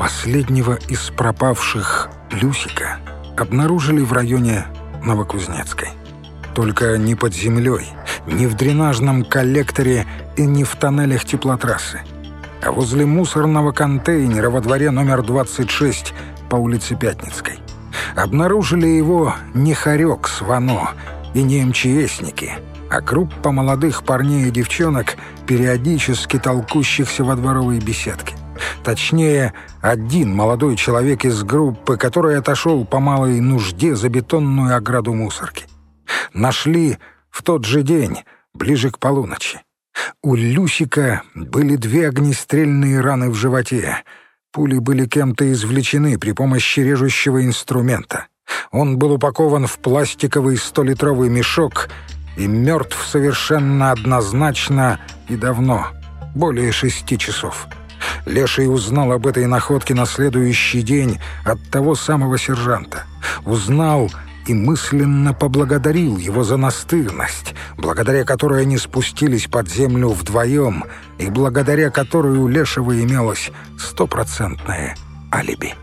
Последнего из пропавших Люсика обнаружили в районе Новокузнецкой. Только не под землей, не в дренажном коллекторе и не в тоннелях теплотрассы, а возле мусорного контейнера во дворе номер 26 по улице Пятницкой. Обнаружили его не Харек с Вано и не МЧСники, а группа молодых парней и девчонок, периодически толкущихся во дворовой беседке. Точнее, один молодой человек из группы, который отошел по малой нужде за бетонную ограду мусорки. Нашли в тот же день, ближе к полуночи. У Люсика были две огнестрельные раны в животе. Пули были кем-то извлечены при помощи режущего инструмента. Он был упакован в пластиковый столитровый мешок и мертв совершенно однозначно и давно, более шести часов. Леший узнал об этой находке на следующий день от того самого сержанта. Узнал и мысленно поблагодарил его за настырность, благодаря которой они спустились под землю вдвоем и благодаря которой у Лешего имелось стопроцентное алиби.